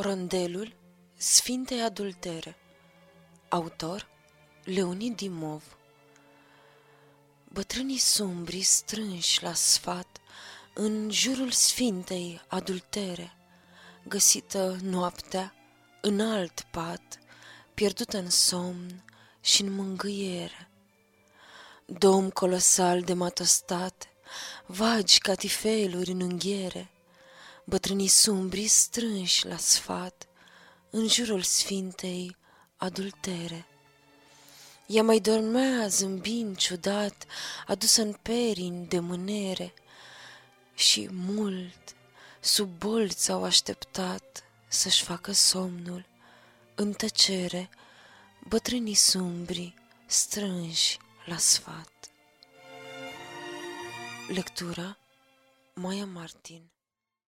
Rondelul Sfintei Adultere Autor Leonid Dimov. Bătrânii sumbri strânși la sfat În jurul Sfintei Adultere Găsită noaptea în alt pat Pierdută în somn și în mângâiere. Dom colosal de matostate Vagi catifeluri în înghiere bătrânii sumbri strânși la sfat, în jurul sfintei adultere. Ea mai dormea zâmbind ciudat, adusă în perin de mânere, și mult sub bolți au așteptat să-și facă somnul în tăcere bătrânii sumbri strânși la sfat. Lectura Maia Martin